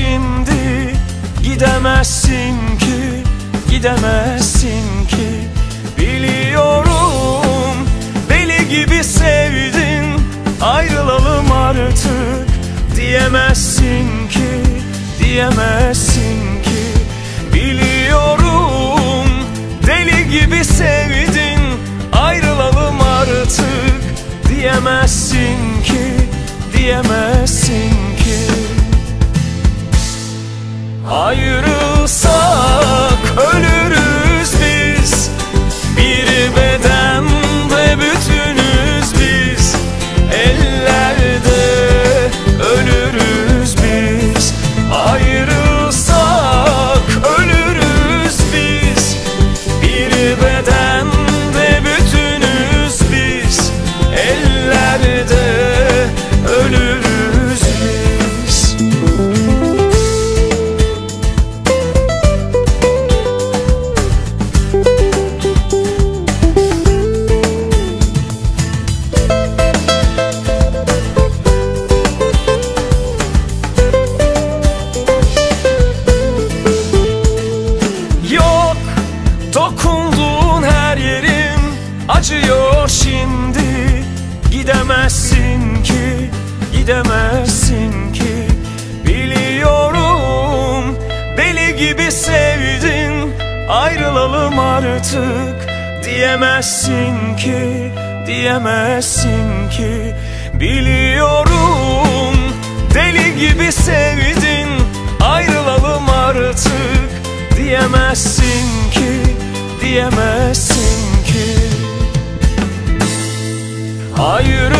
şimdi Gidemezsin ki, gidemezsin ki. Biliyorum deli gibi sevdin Ayrılalım artık Diyemezsin ki, diyemezsin ki. Biliyorum deli gibi sevdin Ayrılalım artık Diyemezsin Ayrılsak dokunduğun her yerim acıyor şimdi. Gidemezsin ki, gidemezsin ki. Biliyorum deli gibi sevdin Ayrılalım artık. Diyemezsin ki, diyemezsin ki. Biliyorum deli gibi sevdin Ayrılalım artık. Diyemezsin diyemezsin ki. Ayrı